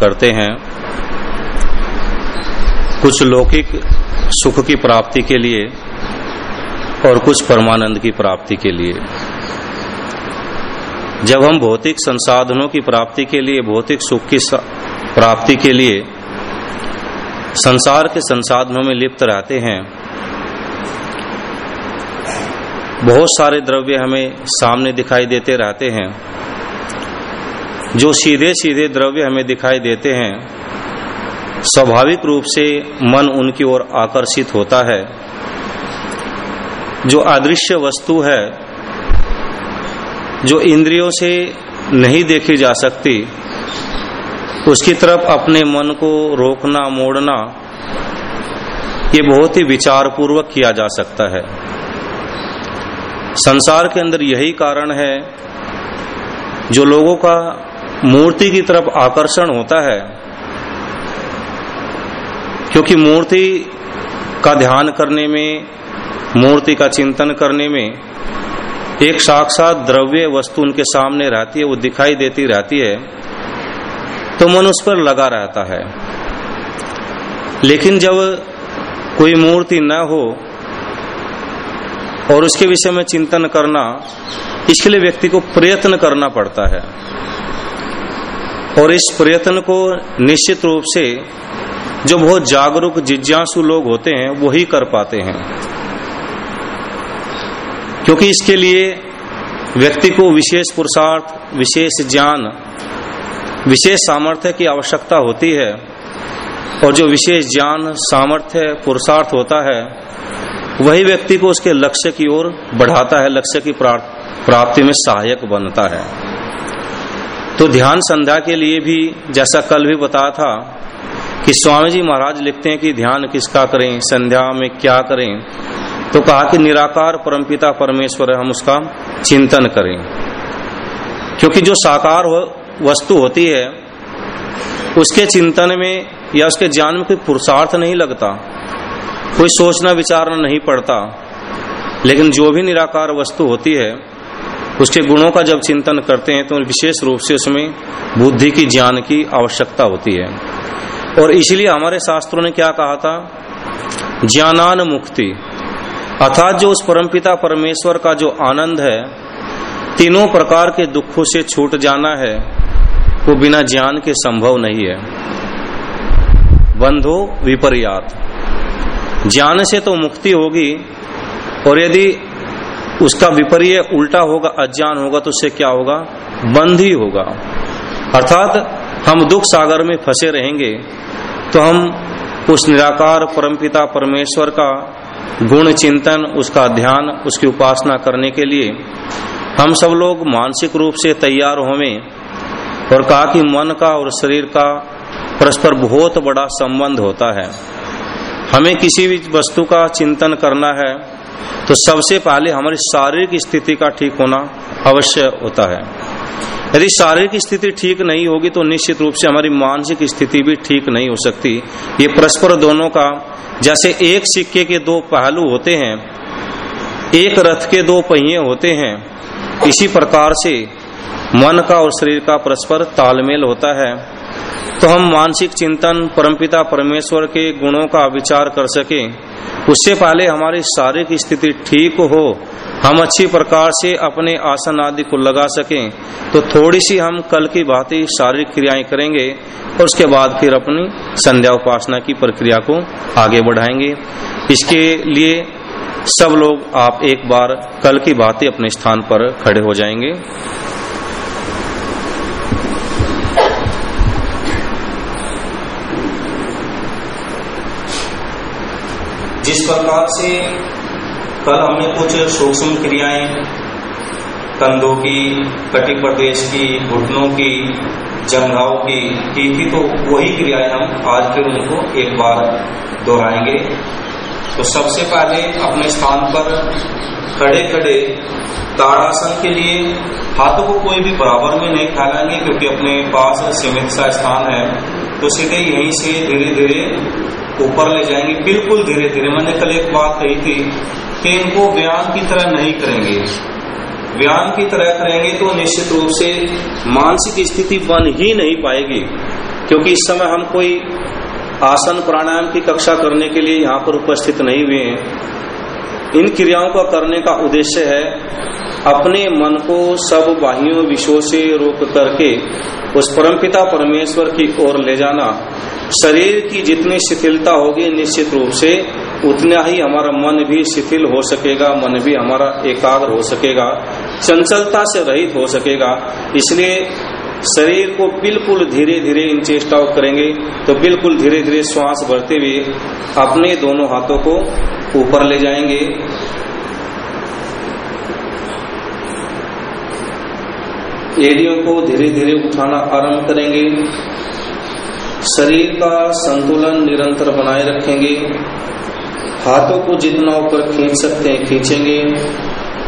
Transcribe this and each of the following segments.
करते हैं, कुछ लौकिक सुख की प्राप्ति के लिए और कुछ परमानंद की प्राप्ति के लिए। जब हम भौतिक संसाधनों की प्राप्ति के लिए, भौतिक सुख की प्राप्ति के लिए संसार के संसाधनों में लिप्त रहते हैं, बहुत सारे द्रव्य हमें सामने दिखाई देते रहते हैं। जो सीधे सीधे द्रव्य हमें दिखाई देते हैं, स्वाभाविक रूप से मन उनकी ओर आकर्षित होता है। जो अदृश्य वस्तु है, जो इंद्रियों से नहीं देखी जा सकती, उसकी तरफ़ अपने मन को रोकना, मोड़ना, ये बहुत ही विचार पूर्वक किया जा सकता है। संसार के अंदर यही कारण है, जो लोगों का मूर्ति की तरफ़ आकर्षण होता है, क्योंकि मूर्ति का ध्यान करने में, मूर्ति का चिंतन करने में, एक साक्षात द्रव्य वस्तु उनके सामने रहती है, वो दिखाई देती रहती है तो मन उस पर लगा रहता है। लेकिन जब कोई मूर्ति न हो, और उसके विषय में चिंतन करना, इसके लिए व्यक्ति को प्रयत्न करना पड़ता है। और इस प्रयत्न को निश्चित रूप से जो बहुत जागरूक, जिज्ञासु लोग होते हैं, वही कर पाते हैं। क्योंकि इसके लिए व्यक्ति को विशेष पुरुषार्थ, विशेष ज्ञान, विशेष सामर्थ्य की आवश्यकता होती है। और जो विशेष ज्ञान, सामर्थ्य, पुरुषार्थ होता है, वही व्यक्ति को उसके लक्ष्य की ओर बढ़ाता है, लक्ष्य की प्राप्ति में सहायक बनता है। तो ध्यान संध्या के लिए भी जैसा कल भी बताया था कि स्वामी जी महाराज लिखते हैं कि ध्यान किसका करें, संध्या में क्या करें? तो कहा कि निराकार परमपिता परमेश्वर है, हम उसका चिंतन करें। क्योंकि जो साकार वस्तु होती है, उसके चिंतन में या उसके ज्ञान में कोई पुरुषार्थ नहीं लगता, कोई सोचना विचारना नहीं पड़ता। लेकिन जो भी निराकार वस्तु होती है उसके गुणों का जब चिंतन करते हैं तो विशेष रूप से उसमें बुद्धि की, ज्ञान की आवश्यकता होती है। और इसलिए हमारे शास्त्रों ने क्या कहा था? ज्ञानान मुक्ति। अर्थात जो उस परमपिता परमेश्वर का जो आनंद है, तीनों प्रकार के दुखों से छूट जाना है, वो बिना ज्ञान के संभव नहीं है। बंधो विपर्यात। ज्ञान से तो मुक्ति होगी, और यदि उसका विपर्य उल्टा होगा, अज्ञान होगा तो उससे क्या होगा? बंद ही होगा। अर्थात हम दुख सागर में फंसे रहेंगे तो हम उस निराकार परमपिता परमेश्वर का गुण चिंतन, उसका ध्यान, उसकी उपासना करने के लिए हम सब लोग मानसिक रूप से तैयार होवे और कहा कि मन का और शरीर का परस्पर बहुत बड़ा संबंध होता है। हमें किसी भी वस्तु का चिंतन करना है तो सबसे पहले हमारी शारीरिक स्थिति का ठीक होना अवश्य होता है। यदि शारीरिक स्थिति ठीक नहीं होगी तो निश्चित रूप से हमारी मानसिक स्थिति भी ठीक नहीं हो सकती। ये परस्पर दोनों का, जैसे एक सिक्के के दो पहलू होते हैं, एक रथ के दो पहिए होते हैं, इसी प्रकार से मन का और शरीर का परस्पर तालमेल होता है। तो हम मानसिक चिंतन, परमपिता परमेश्वर के गुणों का विचार कर सके। उससे पहले हमारी शारीरिक स्थिति ठीक हो, हम अच्छी प्रकार से अपने आसन आदि को लगा सकें तो थोड़ी सी हम कल की भांति शारीरिक क्रियाएँ करेंगे और उसके बाद फिर अपनी संध्या उपासना की प्रक्रिया को आगे बढ़ाएँगे। इसके लिए सब लोग आप एक बार कल की भांति अपने स्थान पर खड़े हो जाएँगे। प्रकार से कल हमने कुछ सूक्ष्म क्रियाएँ, कंधों की कटी प्रदेश की, घुटनों की, जंघाओं की की थी तो वही क्रियाएँ हम आज फिर उनको एक बार दोहराएँगे। तो सबसे पहले अपने स्थान पर खड़े खड़े ताड़ासन के लिए हाथों को कोई भी बराबर में नहीं फैलाएँगे, क्योंकि अपने पास सीमित सा स्थान है। तो सीधे यहीं से धीरे धीरे ऊपर ले जाएँगे। बिल्कुल धीरे धीरे। मैंने कल एक बात कही थी कि इनको व्यायाम की तरह नहीं करेंगे। व्यायाम की तरह करेंगे तो निश्चित रूप से मानसिक स्थिति बन ही नहीं पाएगी। क्योंकि इस समय हम कोई आसन प्राणायाम की कक्षा करने के लिए यहाँ पर उपस्थित नहीं हुए हैं। इन क्रियाओं का करने का उद्देश्य है अपने मन को सब बाह्यों विषयों से रोक करके उस परमपिता परमेश्वर की ओर ले जाना। शरीर की जितनी शिथिलता होगी निश्चित रूप से उतना ही हमारा मन भी शिथिल हो सकेगा, मन भी हमारा एकाग्र हो सकेगा, चंचलता से रहित हो सकेगा। इसलिए शरीर को बिल्कुल धीरे धीरे इन चेष्टाओं करेंगे तो बिल्कुल धीरे धीरे श्वास भरते हुए अपने दोनों हाथों को ऊपर ले जाएँगे। एड़ियों को धीरे धीरे उठाना आरंभ करेंगे। शरीर का संतुलन निरंतर बनाए रखेंगे। हाथों को जितना ऊपर खींच सकते हैं, खींचेंगे।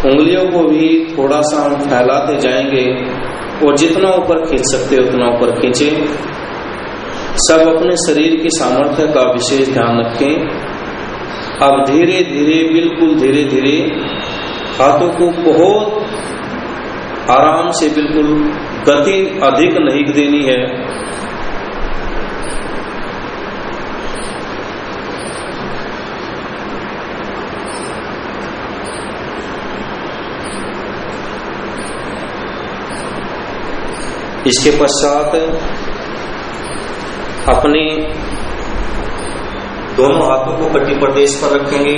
उंगलियों को भी थोड़ा सा हम फैलाते जाएँगे और जितना ऊपर खींच सकते हैं, उतना ऊपर खींचे। सब अपने शरीर की सामर्थ्य का विशेष ध्यान रखें। अब धीरे धीरे बिल्कुल धीरे धीरे हाथों को बहुत आराम से बिल्कुल गति अधिक नहीं देनी है। इसके पश्चात अपने दोनों हाथों को कटी प्रदेश पर रखेंगे।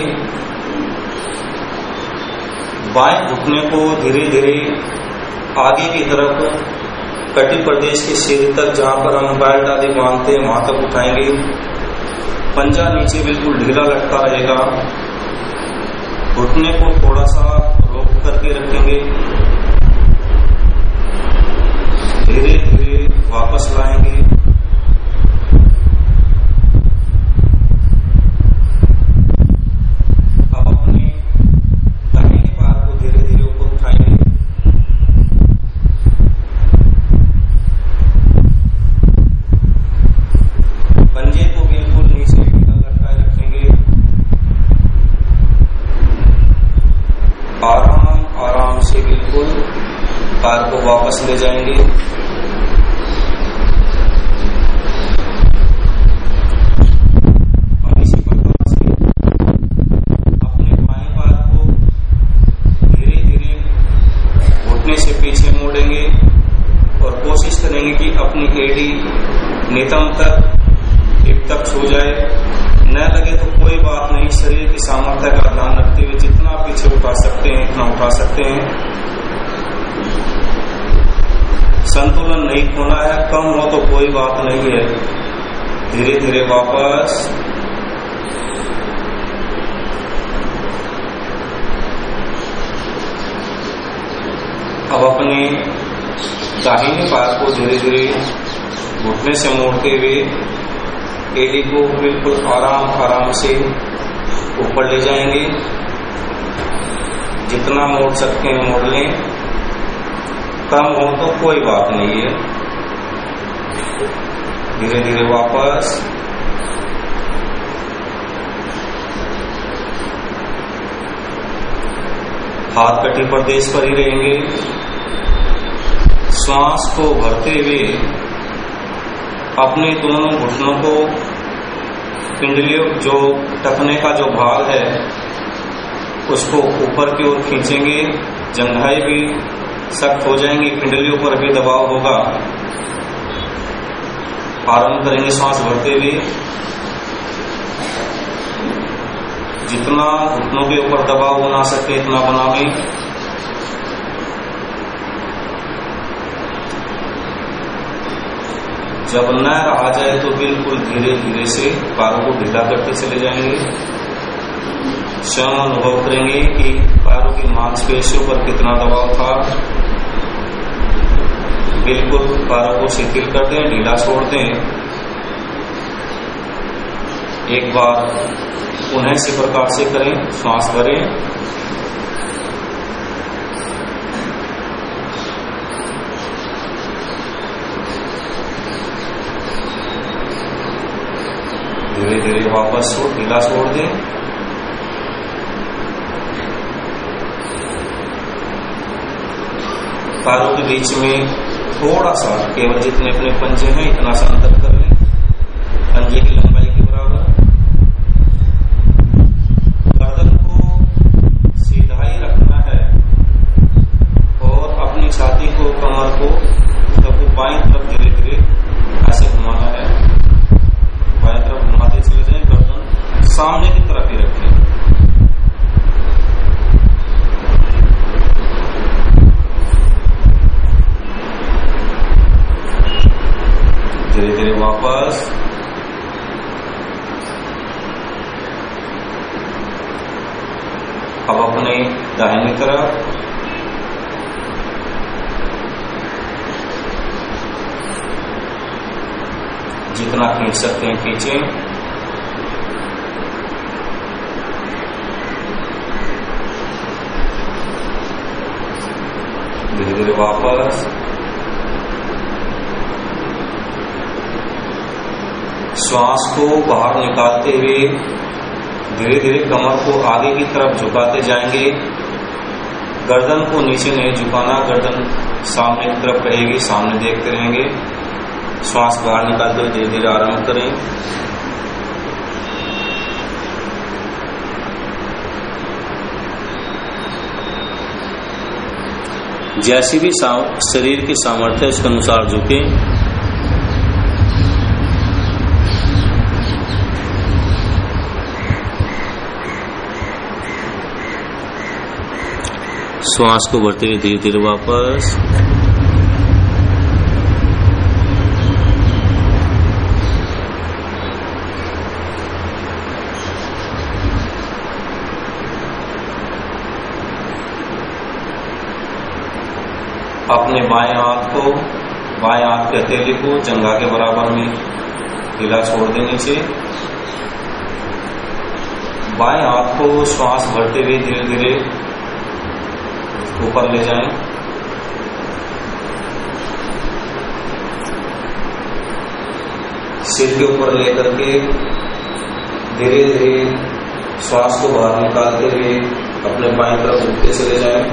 बाएँ घुटने को धीरे धीरे आगे की तरफ़ कटी प्रदेश के सिर तक जहाँ पर हम बैल्ट आदि बांधते हैं, वहाँ तक उठाएँगे। पंजा नीचे बिल्कुल ढीला लटका रहेगा। घुटने को थोड़ा सा रोक करके रखेंगे। धीरे धीरे वापस लाएँगे अब अपने दाहिने पैर को धीरे धीरे ऊपर उठाएँगे पंजे को बिल्कुल नीचे ढीला लटकाए रखेंगे आराम आराम से बिल्कुल पैर को वापस ले जाएँगे और इसी प्रकार से अपने बाएँ पैर को धीरे धीरे घुटने से पीछे मोड़ेंगे और कोशिश करेंगे कि अपनी एडी नितम तक टिप तक छू जाए न लगे तो कोई बात नहीं शरीर की सामर्थ्य का ध्यान रखते हुए जितना पीछे उठा सकते हैं इतना उठा सकते हैं संतुलन नहीं खोना है, कम हो तो कोई बात नहीं है। धीरे धीरे वापस। अब अपने दाहिने पास को धीरे धीरे घुटने से मोड़ते हुए एडी को बिल्कुल आराम आराम से ऊपर ले जाएँगे। जितना मोड़ सकते हैं, मोड़ लें। कम हो तो कोई बात नहीं है। धीरे धीरे वापस। हाथ कटी प्रदेश पर ही रहेंगे। श्वास को भरते हुए अपने दोनों घुटनों को, पिंडलियों जो टकने का जो भाग है, उसको ऊपर की ओर खींचेंगे। जंघाई भी सख्त हो जाएँगी, पिंडलियों पर भी दबाव होगा। आरंभ करेंगे सांस भरते हुए। जितना घुटनों के ऊपर दबाव बना सके, इतना बनावे जब न आ जाए तो बिल्कुल धीरे धीरे से पैरों को ढीला करते चले जाएँगे। स्वयं अनुभव करेंगे कि पैरों की मांसपेशियों पर कितना दबाव था। बिल्कुल पैरों को शिथिल कर दें ढीला छोड़ दें एक बार उन्हें इसी प्रकार से करें, श्वास भरें धीरे धीरे वापस ढीला छोड़ दें। पैरों के बीच में थोड़ा सा केवल जितने अपने पंजे हैं इतना सा अंतर कर लें। पंजे तरफ़ झुकाते जाएँगे। गर्दन को नीचे नहीं झुकाना, गर्दन सामने की तरफ़ रहेगी सामने देखते रहेंगे। श्वास बाहर निकालते हुए धीरे धीरे आराम करें। जैसी भी शरीर की सामर्थ्य उसके अनुसार झुके। श्वास को भरते हुए धीरे धीरे वापस। अपने बाएँ हाथ को, बाएँ हाथ के हथेली को जंगा के बराबर में हिला छोड़ दे नीचे। बाएँ हाथ को श्वास भरते हुए धीरे धीरे ऊपर ले जाएँ। सिर के ऊपर लेकर के धीरे धीरे श्वास को बाहर निकालते हुए अपने बाएँ तरफ़ उठते चले जाएँ।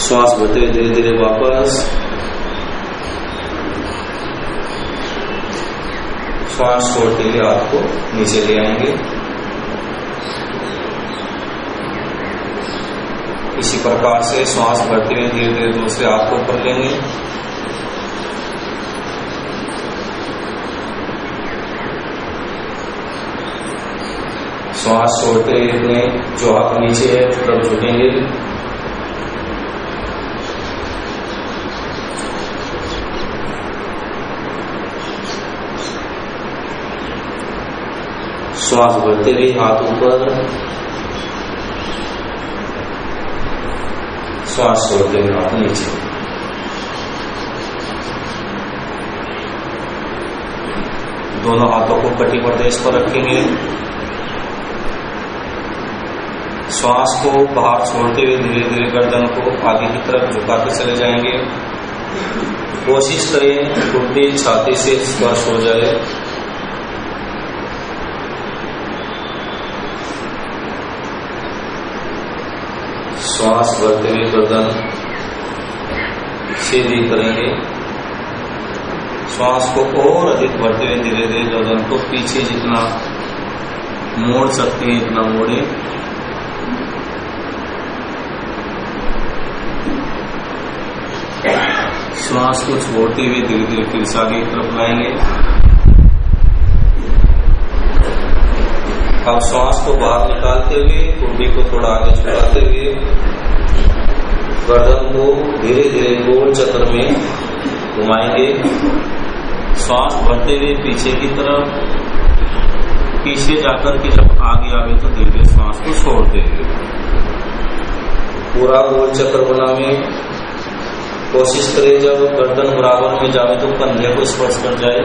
श्वास भरते धीरे धीरे वापस श्वास छोड़ते हुए आपको नीचे ले आएँगे। इसी प्रकार से श्वास भरते हुए धीरे धीरे दूसरे हाथ को ऊपर लेंगे। श्वास छोड़ते हुए जो हाथ नीचे है तब झुकेंगे श्वास भरते हुए हाथ ऊपर श्वास छोड़ते हुए हाथ नीचे। दोनों हाथों को कटी प्रदेश पर रखेंगे। श्वास को बाहर छोड़ते हुए धीरे धीरे गर्दन को आगे की तरफ़ झुकाते चले जाएँगे। कोशिश करें घुटने छाती से स्पर्श हो जाए। श्वास भरते हुए गर्दन सीधी करेंगे। श्वास को और अधिक भरते हुए धीरे धीरे गर्दन को पीछे जितना मोड़ सकते हैं, इतना मोड़े। श्वास को छोड़ते हुए धीरे धीरे फिर से आगे की तरफ़ लाएँगे। अब श्वास को बाहर निकालते हुए, कुंडी को थोड़ा आगे छुड़ाते हुए, गर्दन को धीरे धीरे गोल चक्र में घुमाएँगे। श्वास भरते हुए पीछे की तरफ़, पीछे जाकर के जब आगे आवे तो धीरे धीरे श्वास को छोड़ देंगे पूरा गोल चक्र बनावे कोशिश करें जब गर्दन बराबर में जावे तो कंधे को स्पर्श कर जाए।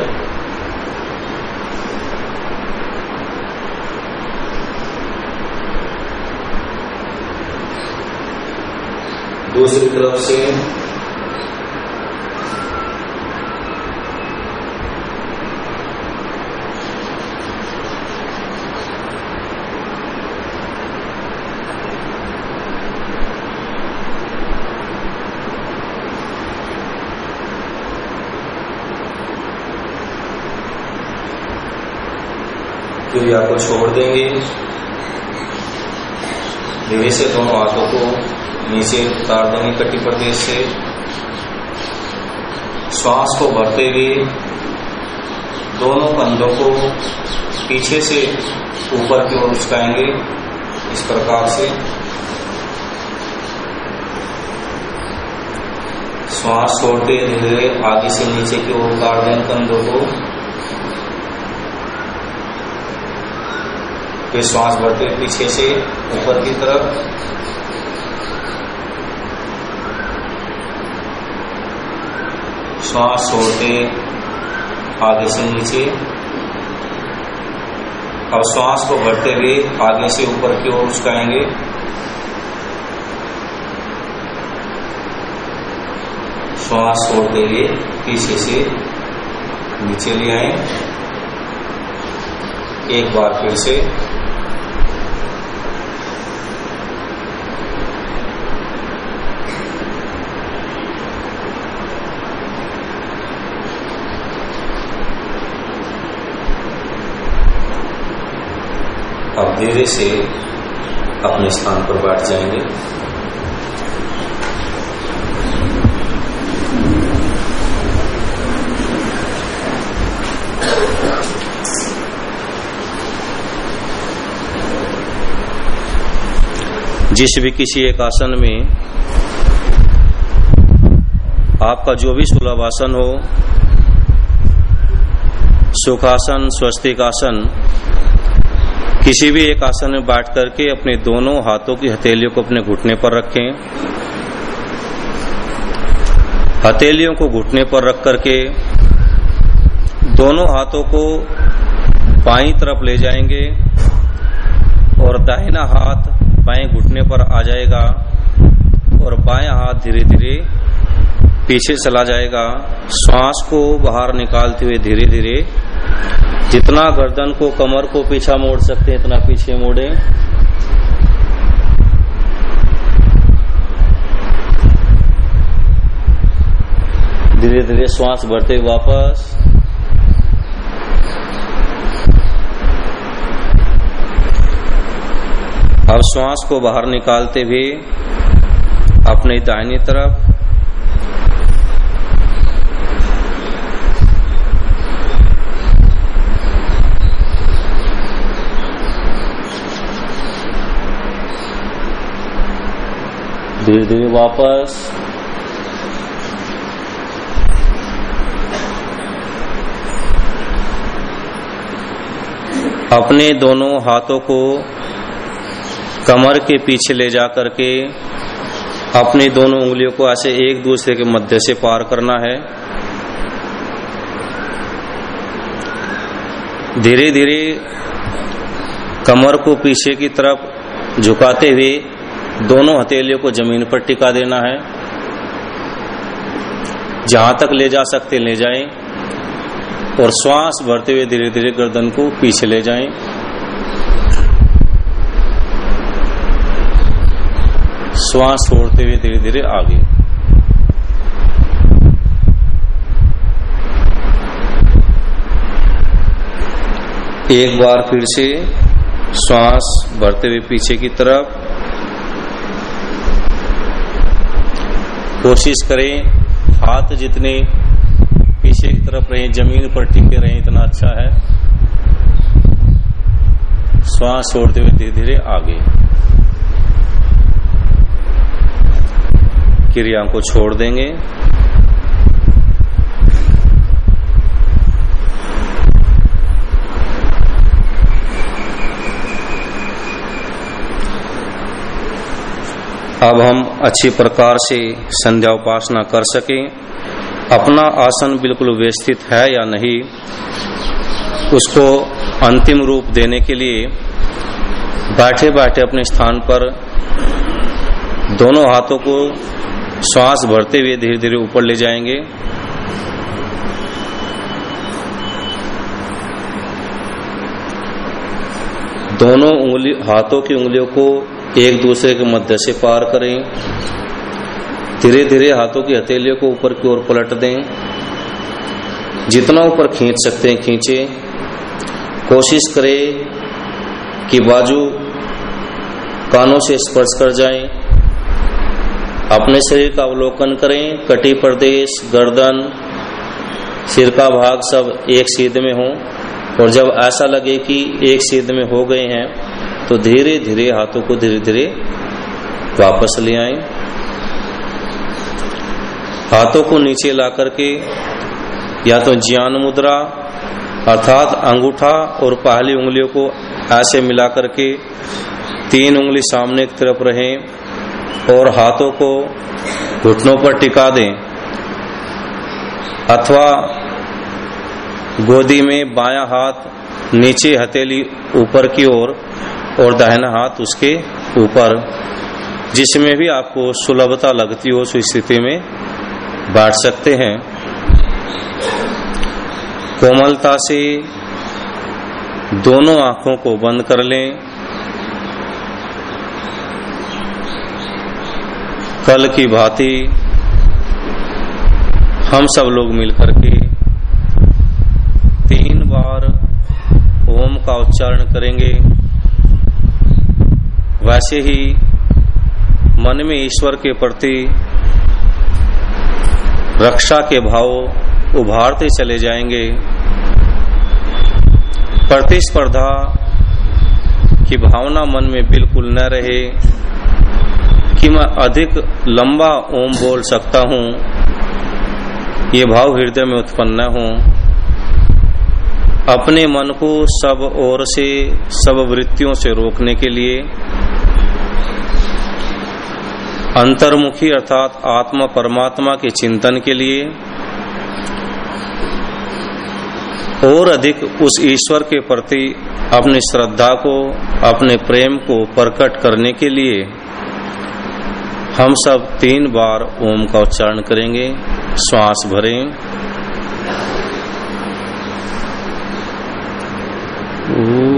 दूसरी तरफ़ से क्रिया को छोड़ देंगे। से दोनों हाथों को नीचे उतार देंगे कटी प्रदेश से। श्वास को भरते हुए दोनों कंधों को पीछे से ऊपर की ओर उचकाएँगे इस प्रकार से। श्वास छोड़ते धीरे आगे से नीचे की ओर उतार दें कंधों को। फिर श्वास भरते पीछे से ऊपर की तरफ़। श्वास छोड़ते आगे से नीचे। अब श्वास को भरते हुए आगे से ऊपर की ओर उचकाएँगे श्वास छोड़ते हुए पीछे से नीचे ले आए। एक बार फिर से अब धीरे से अपने स्थान पर बैठ जाएँगे। जिस भी किसी एक आसन में आपका जो भी सुलभ आसन हो, सुखासन, स्वस्तिक आसन किसी भी एक आसन में बैठ करके अपने दोनों हाथों की हथेलियों को अपने घुटने पर रखें। हथेलियों को घुटने पर रख करके दोनों हाथों को बाई तरफ़ ले जाएँगे और दाहिना हाथ बाएँ घुटने पर आ जाएगा और बाएँ हाथ धीरे धीरे पीछे चला जाएगा। श्वास को बाहर निकालते हुए धीरे धीरे। जितना गर्दन को, कमर को पीछा मोड़ सकते हैं, इतना पीछे मोड़े। धीरे धीरे श्वास भरते वापस। अब श्वास को बाहर निकालते हुए अपनी दाहिनी तरफ़। धीरे धीरे वापस। अपने दोनों हाथों को कमर के पीछे ले जा करके अपनी दोनों उंगलियों को ऐसे एक दूसरे के मध्य से पार करना है। धीरे धीरे कमर को पीछे की तरफ़ झुकाते हुए दोनों हथेलियों को ज़मीन पर टिका देना है। जहाँ तक ले जा सकते ले जाएँ और श्वास भरते हुए धीरे धीरे गर्दन को पीछे ले जाएँ। श्वास छोड़ते हुए धीरे धीरे आगे। एक बार फिर से श्वास भरते हुए पीछे की तरफ़। कोशिश करें, हाथ जितने पीछे की तरफ़ रहे, ज़मीन पर टिके रहें, इतना अच्छा है। श्वास छोड़ते हुए धीरे धीरे आगे। क्रिया को छोड़ देंगे। अब हम अच्छी प्रकार से संध्या उपासना कर सकें। अपना आसन बिल्कुल व्यवस्थित है या नहीं, उसको अंतिम रूप देने के लिए बैठे बैठे अपने स्थान पर दोनों हाथों को श्वास भरते हुए धीरे धीरे ऊपर ले जाएँगे। दोनों उंगली, हाथों की उंगलियों को एक दूसरे के मध्य से पार करें। धीरे धीरे हाथों की हथेलियों को ऊपर की ओर पलट दें। जितना ऊपर खींच सकते हैं, खींचे। कोशिश करें कि बाजू कानों से स्पर्श कर जाएँ। अपने शरीर का अवलोकन करें। कटी प्रदेश, गर्दन, सिर का भाग सब एक सीध में हो। और जब ऐसा लगे कि एक सीध में हो गए हैं तो धीरे धीरे हाथों को धीरे धीरे वापस ले आए। हाथों को नीचे ला करके या तो ज्ञान मुद्रा अर्थात अंगूठा और पहली उंगलियों को ऐसे मिला करके तीन उंगली सामने की तरफ़ रहे और हाथों को घुटनों पर टिका दें। अथवा गोदी में बाया हाथ नीचे हथेली ऊपर की ओर और, दाहिना हाथ उसके ऊपर जिसमें भी आपको सुलभता लगती हो उस स्थिति में बांट सकते हैं। कोमलता से दोनों आँखों को बंद कर लें। कल की भांति हम सब लोग मिलकर के तीन बार ओम का उच्चारण करेंगे। वैसे ही मन में ईश्वर के प्रति रक्षा के भाव उभारते चले जाएँगे। प्रतिस्पर्धा की भावना मन में बिल्कुल न रहे। कि मैं अधिक लंबा ओम बोल सकता हूँ, ये भाव हृदय में उत्पन्न न हो। अपने मन को सब ओर से, सब वृत्तियों से रोकने के लिए अंतर्मुखी अर्थात आत्मा परमात्मा के चिंतन के लिए और अधिक उस ईश्वर के प्रति अपनी श्रद्धा को, अपने प्रेम को प्रकट करने के लिए हम सब तीन बार ओम का उच्चारण करेंगे। श्वास भरें। स्वः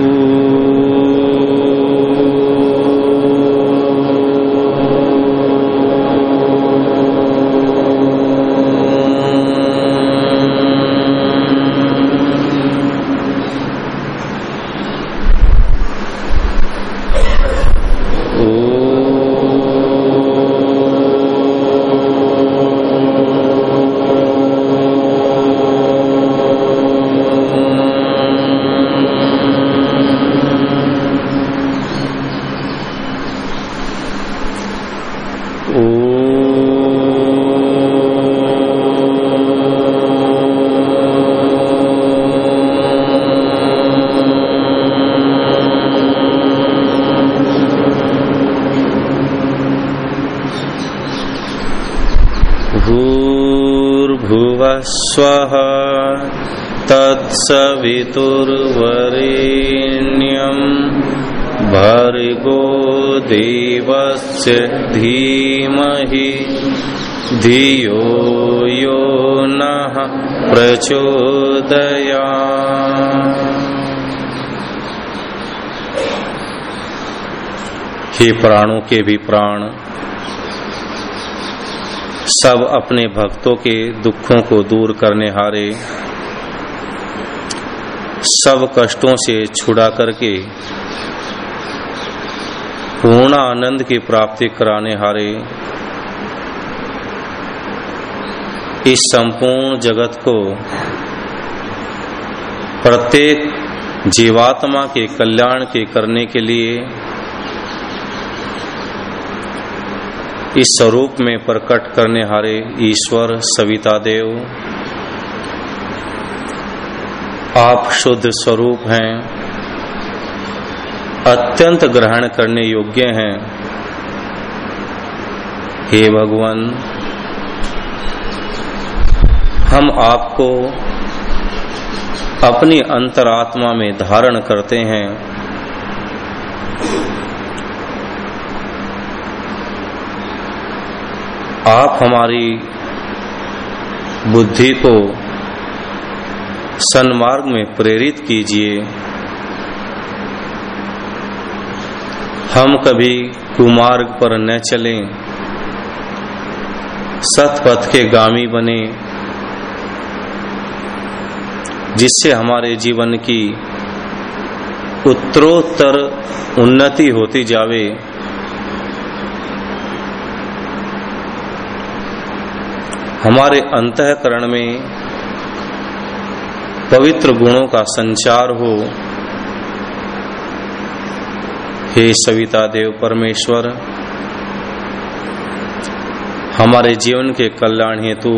तत्सवितुर्वरेण्यम् भर्गो देवस्य धीमहि धियो यो नः प्रचोदया हे प्राणों के भी प्राण, सब अपने भक्तों के दुखों को दूर करने हारे सब कष्टों से छुड़ा करके पूर्ण आनंद की प्राप्ति कराने हारे। इस संपूर्ण जगत को प्रत्येक जीवात्मा के कल्याण के करने के लिए इस स्वरूप में प्रकट करने हारे ईश्वर सविता देव आप शुद्ध स्वरूप हैं। अत्यंत ग्रहण करने योग्य हैं। हे भगवान, हम आपको अपनी अंतरात्मा में धारण करते हैं। आप हमारी बुद्धि को सन्मार्ग में प्रेरित कीजिए। हम कभी कुमार्ग पर न चलें। सतपथ के गामी बने, जिससे हमारे जीवन की उत्तरोत्तर उन्नति होती जावे। हमारे अंतकरण में पवित्र गुणों का संचार हो। हे सविता देव परमेश्वर, हमारे जीवन के कल्याण हेतु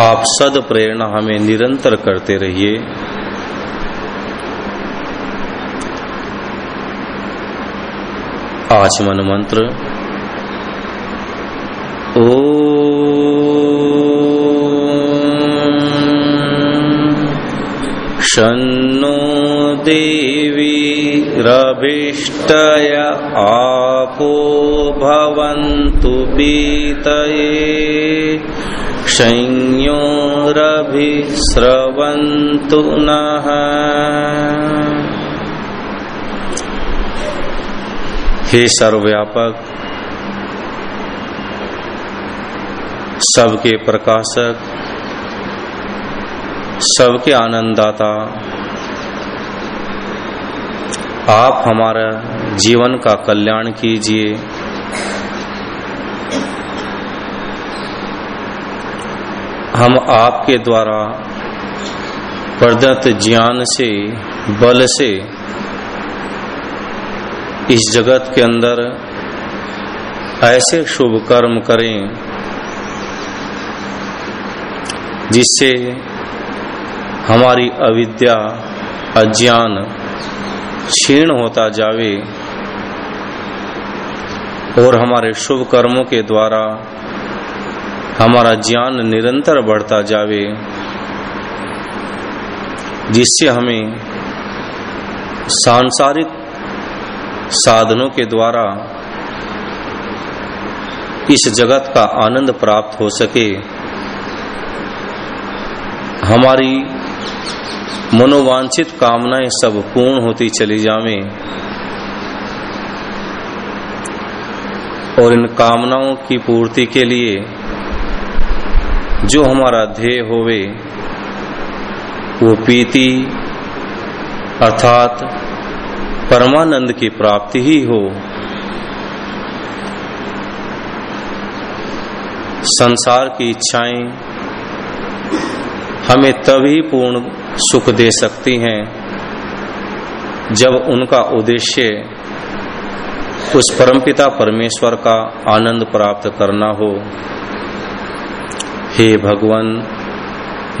आप सद प्रेरणा हमें निरंतर करते रहिए। आचमन मंत्र शन्नो देवी रभिष्टय आपो भवन्तु पीतये। संयोरभिस्रवन्तु नः। हे सर्वव्यापक सबके प्रकाशक सबके आनंददाता आप हमारा जीवन का कल्याण कीजिए। हम आपके द्वारा प्रदत्त ज्ञान से, बल से, इस जगत के अंदर ऐसे शुभ कर्म करें, जिससे हमारी अविद्या, अज्ञान क्षीण होता जावे और हमारे शुभ कर्मों के द्वारा हमारा ज्ञान निरंतर बढ़ता जावे, जिससे हमें सांसारिक साधनों के द्वारा इस जगत का आनंद प्राप्त हो सके। हमारी मनोवांछित कामनाएँ सब पूर्ण होती चली जावे। और इन कामनाओं की पूर्ति के लिए जो हमारा ध्येय होवे, वो पीति अर्थात परमानंद की प्राप्ति ही हो। संसार की इच्छाएँ हमें तभी पूर्ण सुख दे सकती हैं जब उनका उद्देश्य उस परमपिता परमेश्वर का आनंद प्राप्त करना हो। हे भगवान,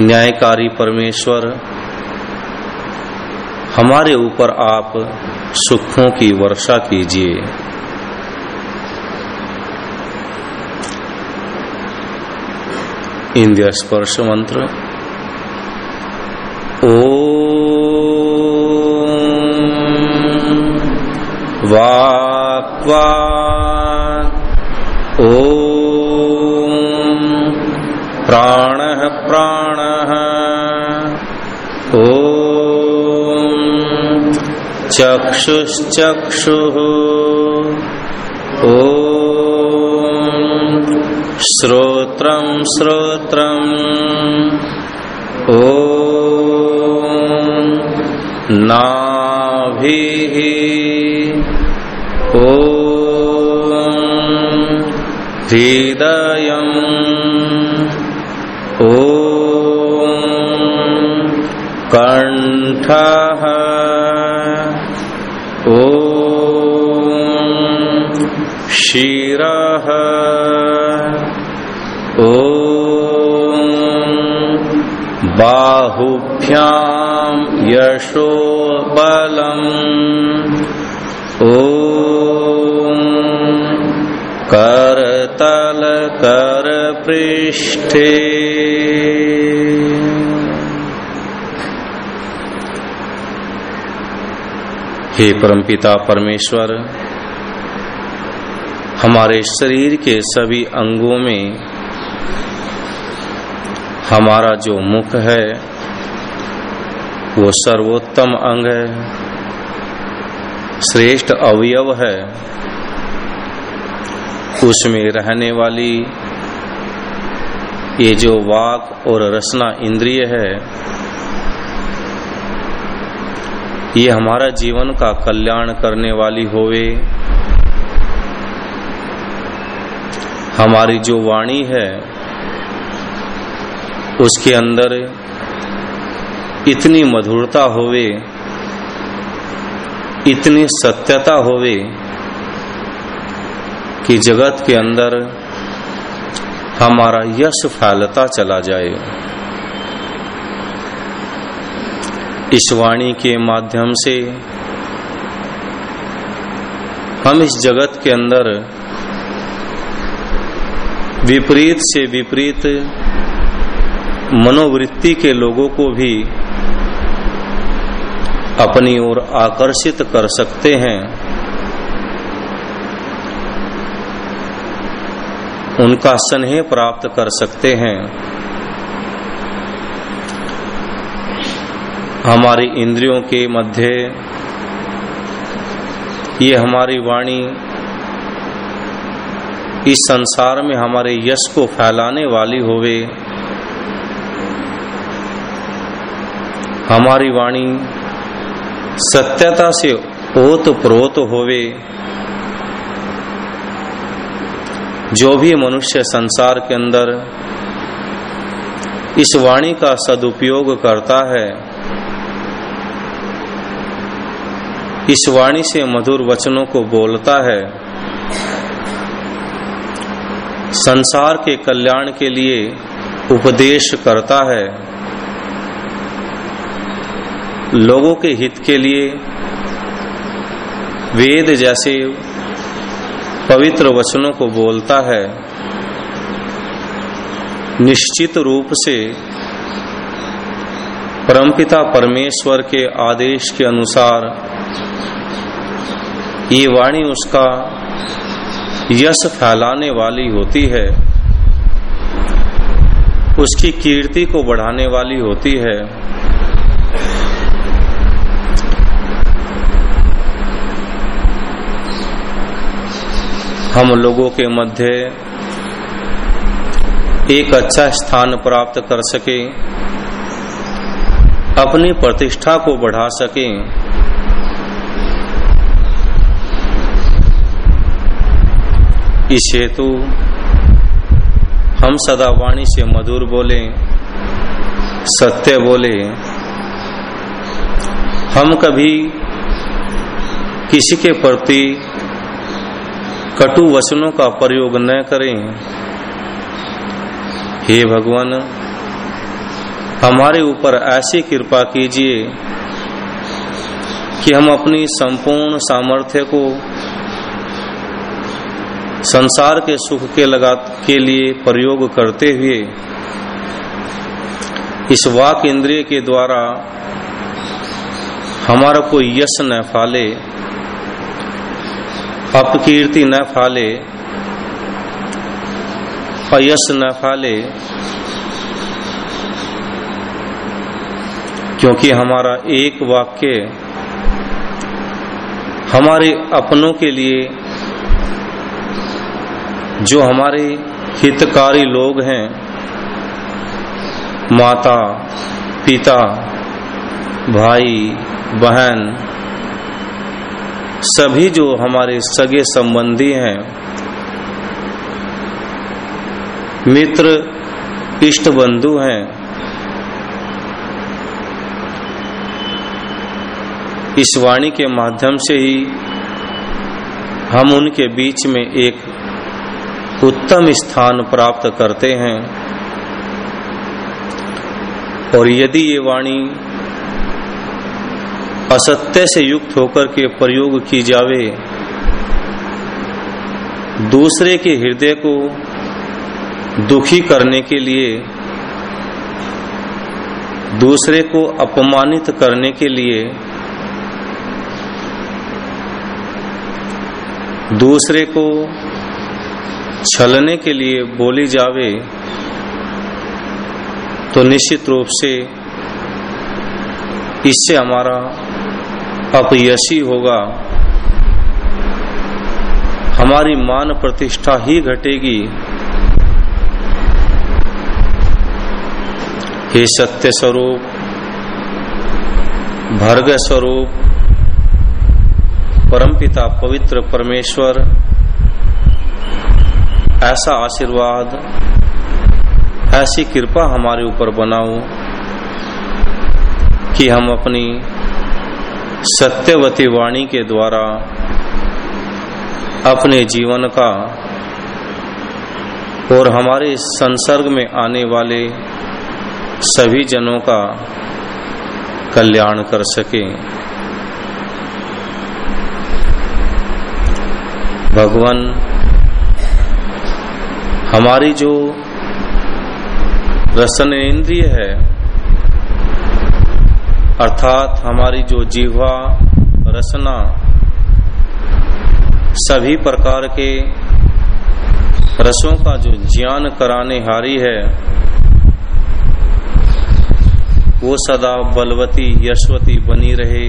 न्यायकारी परमेश्वर, हमारे ऊपर आप सुखों की वर्षा कीजिए। इंद्र स्पर्श मंत्र। ॐ वाक्वा ॐ प्राणः प्राणः ॐ चक्षुश्चक्षुः ॐ श्रोत्रं नाभिः ॐ हृदयम् ॐ कण्ठः ॐ शिरः ॐ बाहुभ्यां यशो बलम् ॐ करतल करपृष्ठे हे परमपिता परमेश्वर, हमारे शरीर के सभी अंगों में हमारा जो मुख है वो सर्वोत्तम अंग है। श्रेष्ठ अवयव है। उसमें रहने वाली ये जो वाक और रसना इंद्रिय है, ये हमारा जीवन का कल्याण करने वाली होवे। हमारी जो वाणी है, उसके अंदर इतनी मधुरता होवे, इतनी सत्यता होवे कि जगत के अंदर हमारा यश फैलता चला जाए। इस वाणी के माध्यम से हम इस जगत के अंदर विपरीत से विपरीत मनोवृत्ति के लोगों को भी अपनी ओर आकर्षित कर सकते हैं। उनका स्नेह प्राप्त कर सकते हैं। हमारी इंद्रियों के मध्य ये हमारी वाणी इस संसार में हमारे यश को फैलाने वाली होवे। हमारी वाणी सत्यता से ओत प्रोत होवे। जो भी मनुष्य संसार के अंदर इस वाणी का सदुपयोग करता है, इस वाणी से मधुर वचनों को बोलता है, संसार के कल्याण के लिए उपदेश करता है। लोगों के हित के लिए वेद जैसे पवित्र वचनों को बोलता है, निश्चित रूप से परमपिता परमेश्वर के आदेश के अनुसार ये वाणी उसका यश फैलाने वाली होती है, उसकी कीर्ति को बढ़ाने वाली होती है। हम लोगों के मध्य एक अच्छा स्थान प्राप्त कर सके, अपनी प्रतिष्ठा को बढ़ा सके। इस हेतु हम सदा वाणी से मधुर बोले, सत्य बोले, हम कभी किसी के प्रति कटु वचनों का प्रयोग न करें। हे भगवान, हमारे ऊपर ऐसी कृपा कीजिए कि हम अपनी संपूर्ण सामर्थ्य को संसार के सुख के लगा, के लिए प्रयोग करते हुए इस वाक इंद्रिय के द्वारा हमारा कोई यश न फाले। अपकीर्ति न फाले अयस न फाले, क्योंकि हमारा एक वाक्य हमारे अपनों के लिए, जो हमारे हितकारी लोग हैं, माता, पिता, भाई, बहन सभी जो हमारे सगे संबंधी हैं, मित्र, इष्ट बंधु हैं, इस वाणी के माध्यम से ही हम उनके बीच में एक उत्तम स्थान प्राप्त करते हैं। और यदि ये वाणी असत्य से युक्त होकर के प्रयोग की जावे। दूसरे के हृदय को दुखी करने के लिए, दूसरे को अपमानित करने के लिए, दूसरे को छलने के लिए बोली जावे तो निश्चित रूप से इससे हमारा अपयशी होगा। हमारी मान प्रतिष्ठा ही घटेगी। हे सत्य स्वरूप, भर्ग स्वरूप, परमपिता पवित्र परमेश्वर, ऐसा आशीर्वाद, ऐसी कृपा हमारे ऊपर बनाओ कि हम अपनी सत्यवती वाणी के द्वारा अपने जीवन का और हमारे संसर्ग में आने वाले सभी जनों का कल्याण कर सके। भगवान, हमारी जो रसन इंद्रिय है अर्थात हमारी जो जीवा, रसना, सभी प्रकार के रसों का जो ज्ञान कराने हारी है, वो सदा बलवती, यशवती बनी रहे।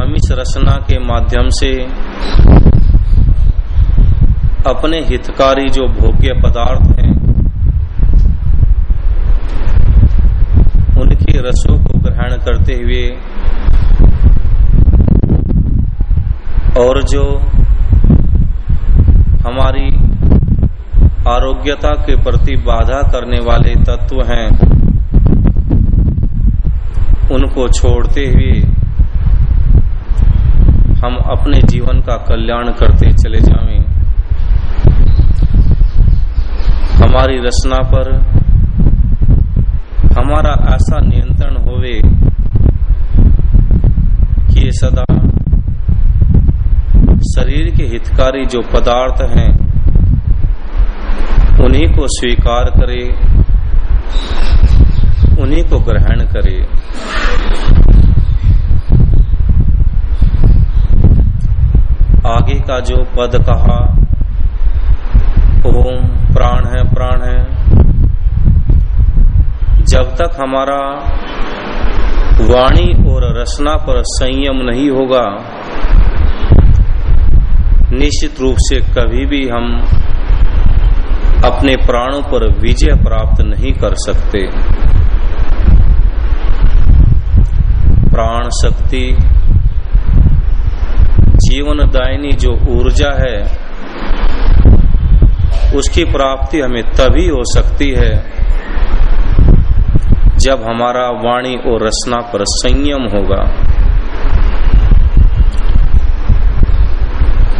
हम इस रचना के माध्यम से अपने हितकारी जो भोग्य पदार्थ हैं उनके रसों को ग्रहण करते हुए और जो हमारी आरोग्यता के प्रति बाधा करने वाले तत्व हैं, उनको छोड़ते हुए हम अपने जीवन का कल्याण करते चले जाएँ। हमारी रचना पर हमारा ऐसा नियंत्रण होवे कि ये सदा शरीर के हितकारी जो पदार्थ हैं, उन्हीं को स्वीकार करे, उन्हीं को ग्रहण करे। आगे का जो पद कहा, ओम प्राण है प्राण है। जब तक हमारा वाणी और रचना पर संयम नहीं होगा, निश्चित रूप से कभी भी हम अपने प्राणों पर विजय प्राप्त नहीं कर सकते। प्राण शक्ति, जीवन दायनी जो ऊर्जा है, उसकी प्राप्ति हमें तभी हो सकती है जब हमारा वाणी और रचना पर संयम होगा,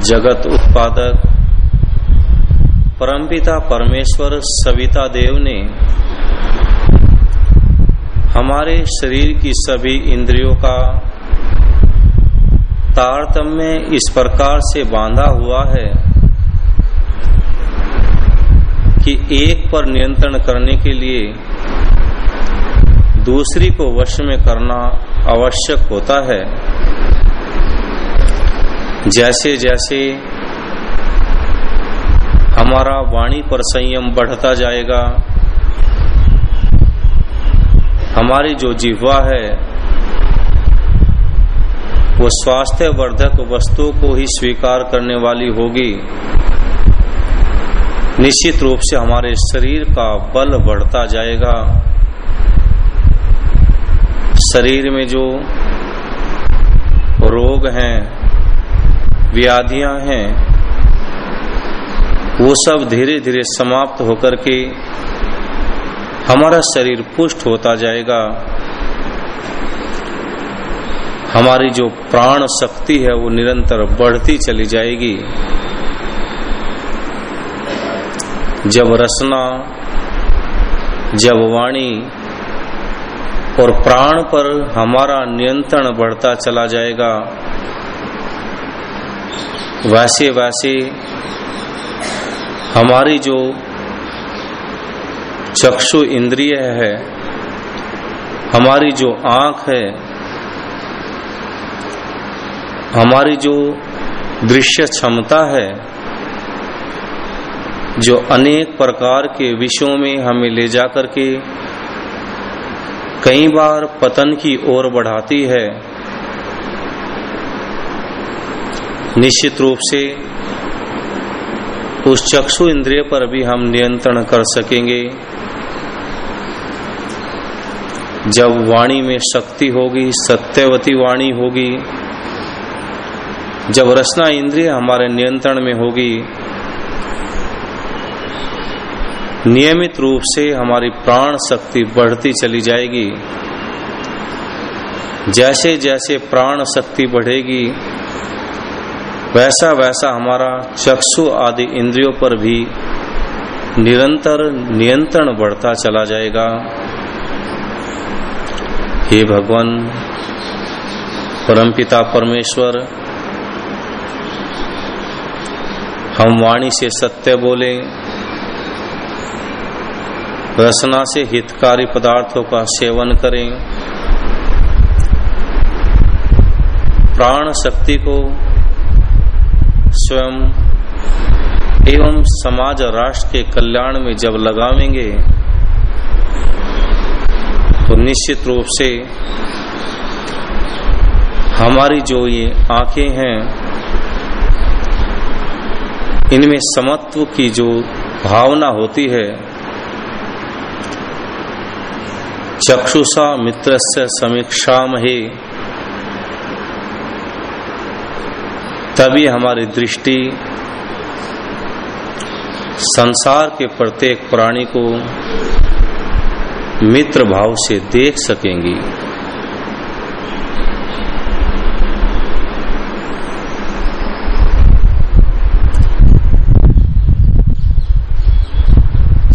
जगत उत्पादक परमपिता परमेश्वर सविता देव ने हमारे शरीर की सभी इंद्रियों का तारतम्य इस प्रकार से बांधा हुआ है कि एक पर नियंत्रण करने के लिए दूसरी को वश में करना आवश्यक होता है। जैसे जैसे हमारा वाणी पर संयम बढ़ता जाएगा, हमारी जो जिह्वा है, वो स्वास्थ्य वर्धक वस्तुओं को ही स्वीकार करने वाली होगी। निश्चित रूप से हमारे शरीर का बल बढ़ता जाएगा। शरीर में जो रोग हैं, व्याधियाँ हैं, वो सब धीरे धीरे समाप्त होकर के हमारा शरीर पुष्ट होता जाएगा। हमारी जो प्राण शक्ति है, वो निरंतर बढ़ती चली जाएगी। जब रसना, जब वाणी और प्राण पर हमारा नियंत्रण बढ़ता चला जाएगा। वैसे वैसे हमारी जो चक्षु इंद्रिय है, हमारी जो आँख है, हमारी जो दृश्य क्षमता है, जो अनेक प्रकार के विषयों में हमें ले जाकर के कई बार पतन की ओर बढ़ाती है। निश्चित रूप से उस चक्षु इंद्रिय पर भी हम नियंत्रण कर सकेंगे। जब वाणी में शक्ति होगी, सत्यवती वाणी होगी, जब रचना इंद्रिय हमारे नियंत्रण में होगी नियमित रूप से हमारी प्राण शक्ति बढ़ती चली जाएगी। जैसे जैसे प्राण शक्ति बढ़ेगी, वैसा वैसा हमारा चक्षु आदि इंद्रियों पर भी निरंतर नियंत्रण बढ़ता चला जाएगा। हे भगवान, परमपिता परमेश्वर, हम वाणी से सत्य बोले रसना से हितकारी पदार्थों का सेवन करें। प्राण शक्ति को स्वयं एवं समाज राष्ट्र के कल्याण में जब लगावेंगे तो निश्चित रूप से हमारी जो ये आँखें हैं, इनमें समत्व की जो भावना होती है चक्षुषा मित्र से समीक्षा ही तभी हमारी दृष्टि संसार के प्रत्येक प्राणी को मित्र भाव से देख सकेंगी।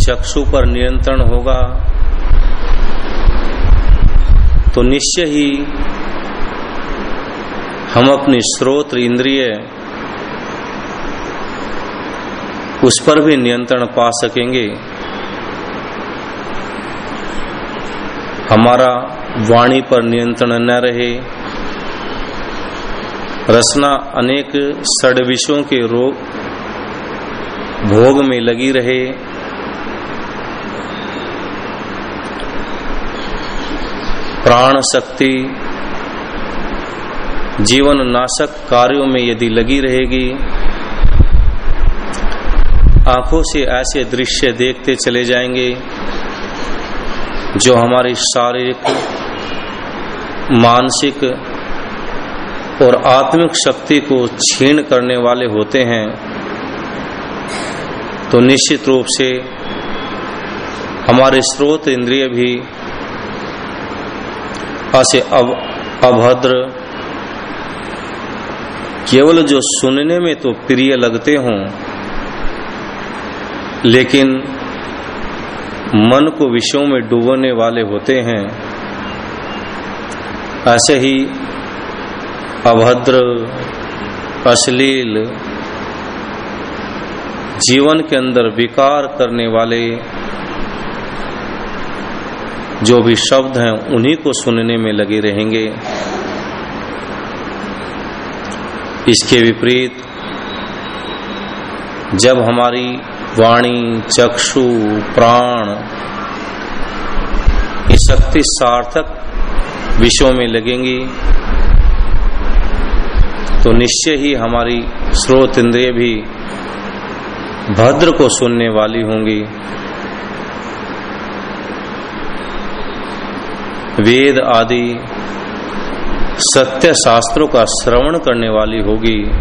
चक्षु पर नियंत्रण होगा। तो निश्चय ही हम अपनी स्रोत इंद्रिय उस पर भी नियंत्रण पा सकेंगे। हमारा वाणी पर नियंत्रण न रहे। रसना अनेक सड़ विषयों के रोग भोग में लगी रहे। प्राण शक्ति, जीवन नाशक कार्यों में यदि लगी रहेगी, आँखों से ऐसे दृश्य देखते चले जाएँगे, जो हमारी शारीरिक, मानसिक और आत्मिक शक्ति को छीन करने वाले होते हैं तो निश्चित रूप से हमारे स्रोत इंद्रिय भी ऐसे अब, अभद्र। केवल जो सुनने में तो प्रिय लगते हों, लेकिन मन को विषयों में डूबने वाले होते हैं। ऐसे ही अभद्र, अश्लील, जीवन के अंदर विकार करने वाले जो भी शब्द हैं, उन्हीं को सुनने में लगे रहेंगे। इसके विपरीत, जब हमारी वाणी, चक्षु, प्राण ये शक्ति सार्थक विषयों में लगेंगी तो निश्चय ही हमारी स्रोत इंद्रिय भी भद्र को सुनने वाली होंगी। वेद आदि सत्य शास्त्रों का श्रवण करने वाली होगी।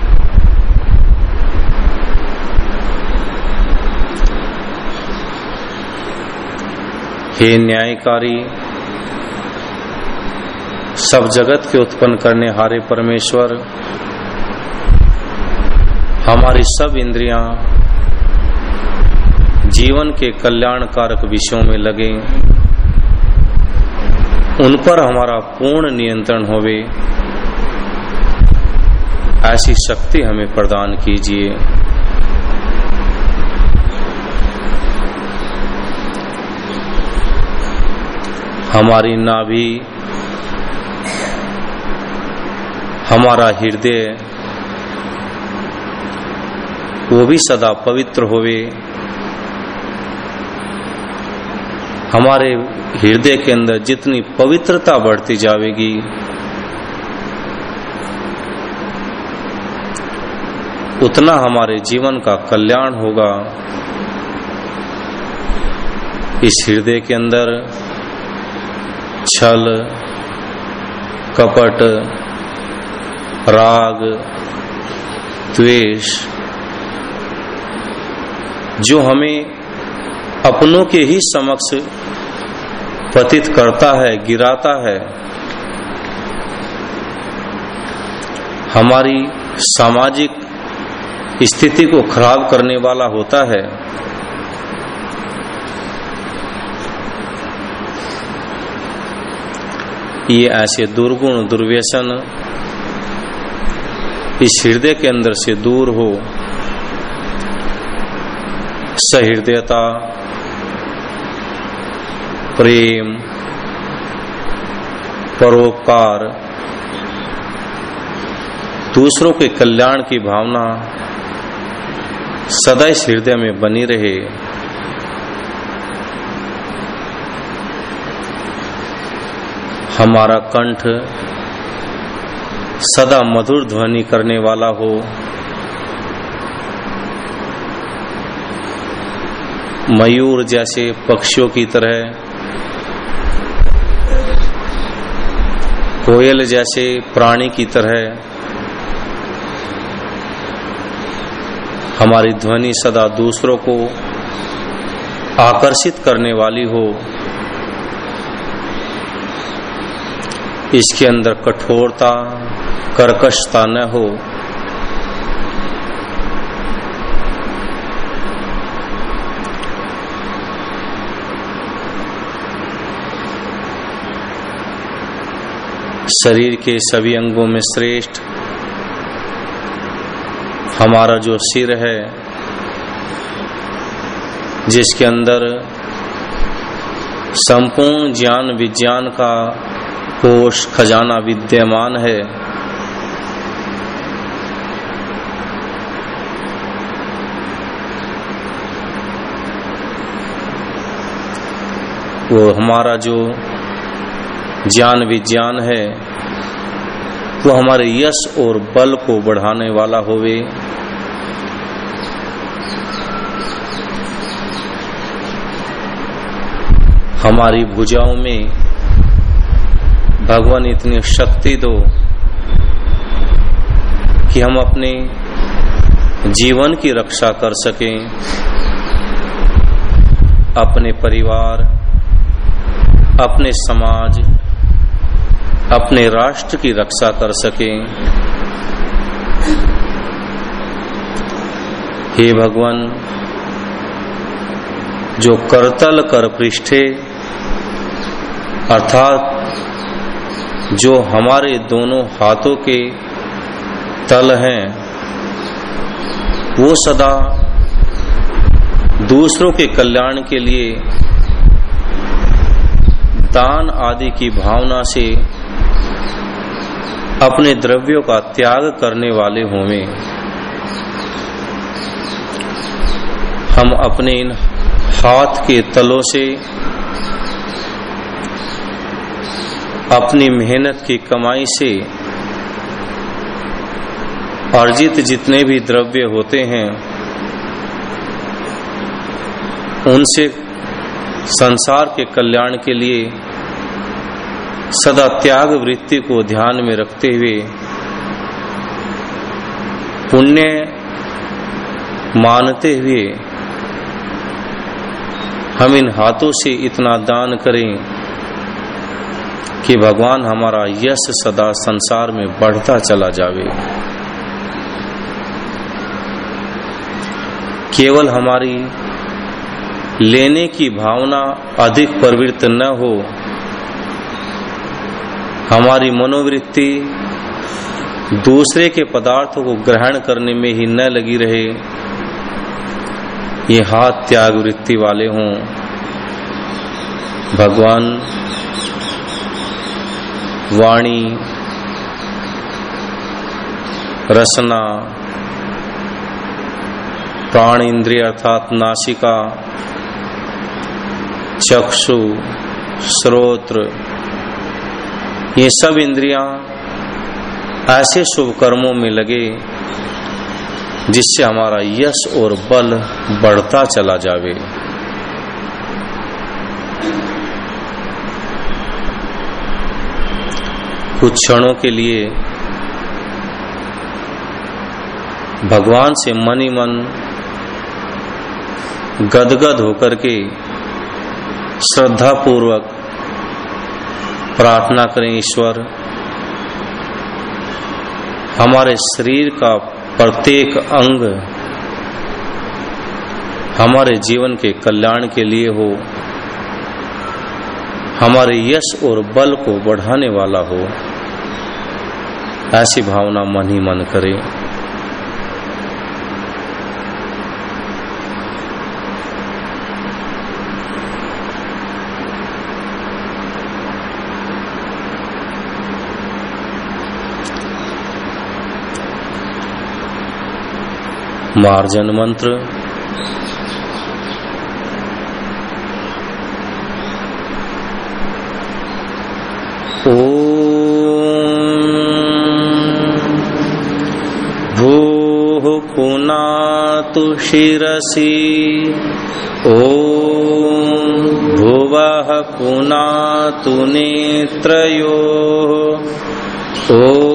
हे न्यायकारी, सब जगत के उत्पन्न करने हारे परमेश्वर, हमारी सब इंद्रियाँ जीवन के कल्याणकारक विषयों में लगे। उन पर हमारा पूर्ण नियंत्रण होवे। ऐसी शक्ति हमें प्रदान कीजिए। हमारी नाभि, हमारा हृदय, वो भी सदा पवित्र होवे। हमारे हृदय के अंदर जितनी पवित्रता बढ़ती जाएगी। उतना हमारे जीवन का कल्याण होगा। इस हृदय के अंदर छल, कपट, राग, द्वेष, जो हमें अपनों के ही समक्ष पतित करता है, गिराता है। हमारी सामाजिक स्थिति को खराब करने वाला होता है। ये ऐसे दुर्गुण, दुर्व्यसन इस हृदय के अंदर से दूर हो, सहृदयता प्रेम, परोपकार, दूसरों के कल्याण की भावना सदा इस हृदय में बनी रहे। हमारा कंठ सदा मधुर ध्वनि करने वाला हो। मयूर जैसे पक्षियों की तरह कोयल जैसे प्राणी की तरह हमारी ध्वनि सदा दूसरों को आकर्षित करने वाली हो। इसके अंदर कठोरता, कर्कशता न हो। शरीर के सभी अंगों में श्रेष्ठ। हमारा जो सिर है, जिसके अंदर संपूर्ण ज्ञान विज्ञान का कोष खजाना विद्यमान है, वो हमारा जो ज्ञान विज्ञान है वो हमारे यश और बल को बढ़ाने वाला होवे। हमारी भुजाओं में भगवान इतनी शक्ति दो कि हम अपने जीवन की रक्षा कर सकें, अपने परिवार, अपने समाज अपने राष्ट्र की रक्षा कर सकें। हे भगवान, जो करतल कर पृष्ठे, अर्थात जो हमारे दोनों हाथों के तल हैं, वो सदा दूसरों के कल्याण के लिए दान आदि की भावना से अपने द्रव्यों का त्याग करने वाले होंगे। हम अपने इन हाथ के तलों से अपनी मेहनत की कमाई से अर्जित जितने भी द्रव्य होते हैं, उनसे संसार के कल्याण के लिए सदा त्याग वृत्ति को ध्यान में रखते हुए पुण्य मानते हुए हम इन हाथों से इतना दान करें कि भगवान हमारा यश सदा संसार में बढ़ता चला जावे। केवल हमारी लेने की भावना अधिक प्रवृत्त न हो हमारी मनोवृत्ति दूसरे के पदार्थों को ग्रहण करने में ही न लगी रहे। ये हाथ त्याग वृत्ति वाले हों। भगवान, वाणी, रसना प्राण इंद्रिय अर्थात नासिका, चक्षु श्रोत्र ये सब इंद्रियाँ ऐसे शुभ कर्मों में लगे, जिससे हमारा यश और बल बढ़ता चला जावे। कुछ क्षणों के लिए भगवान से मन ही मन गदगद होकर के श्रद्धा पूर्वक प्रार्थना करें ईश्वर। हमारे शरीर का प्रत्येक अंग हमारे जीवन के कल्याण के लिए हो, हमारे यश और बल को बढ़ाने वाला हो, ऐसी भावना मन ही मन करे। मार्जन मंत्र। ओ भूः पुनातु शिरसि। ॐ भुवः पुनातु नेत्रयोः। ॐ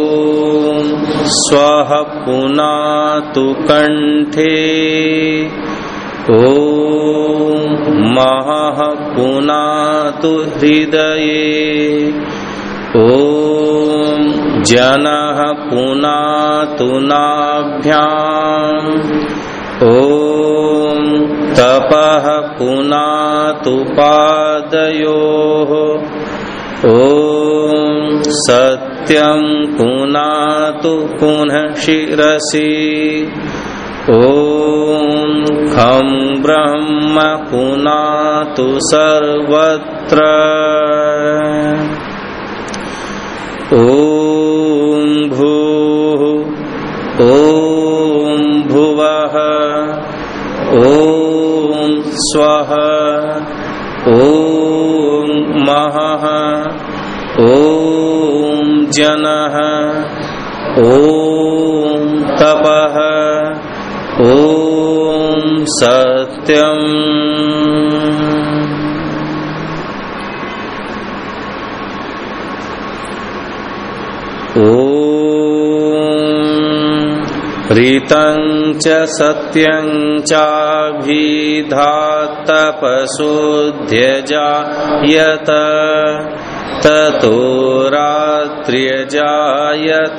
स्वः पुनातु कण्ठे ॐ महः पुनातु हृदये। ॐ जनः पुनातु नाभ्याम्। ॐ तपः पुनातु पादयोः। ॐ सत्यं पुनातु पुनः शिरसि। ॐ खं ब्रह्म पुनातु सर्वत्र। ॐ भूः भुवः, ॐ स्वः, ॐ महः, ॐ जनः ॐ तपः ॐ सत्यम् ऋतं च सत्यं चाभिधात्तपशोऽध्यजायत ततो रात्र्यजायत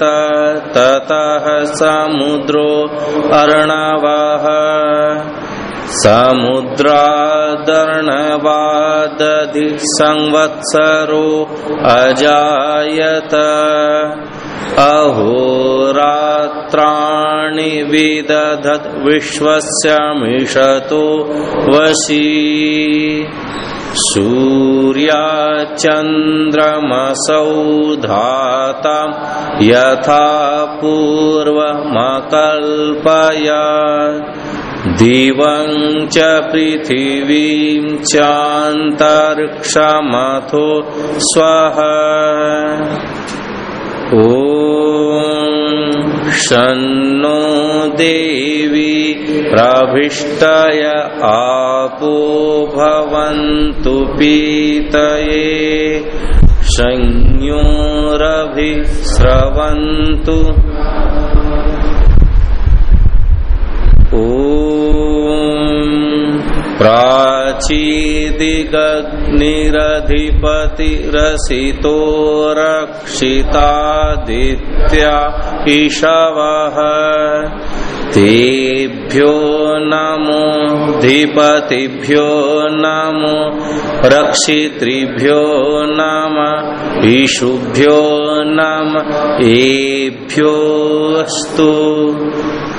ततः समुद्रो अर्णवः। समुद्रादर्णवादधि संवत्सरो अजायत। अहोरात्राणि विदधत् विश्वस्य मिषतो वशी। सूर्याचन्द्रमसौ धाता यथा पूर्वमकल्पया दिवं च पृथिवीं चान्तरिक्षमथो स्वः। ॐ शन्नो देवी प्रभिष्टय आपो भवन्तु पीतये। संयोरभिस्रवन्तु ॐ प्राचीदिगग्निरधिपतिरसितो रक्षितादित्या ईशवः तेभ्यो नमो, धिपतिभ्यो नमो, रक्षितृभ्यो नम, ईशुभ्यो नम एभ्योऽस्तु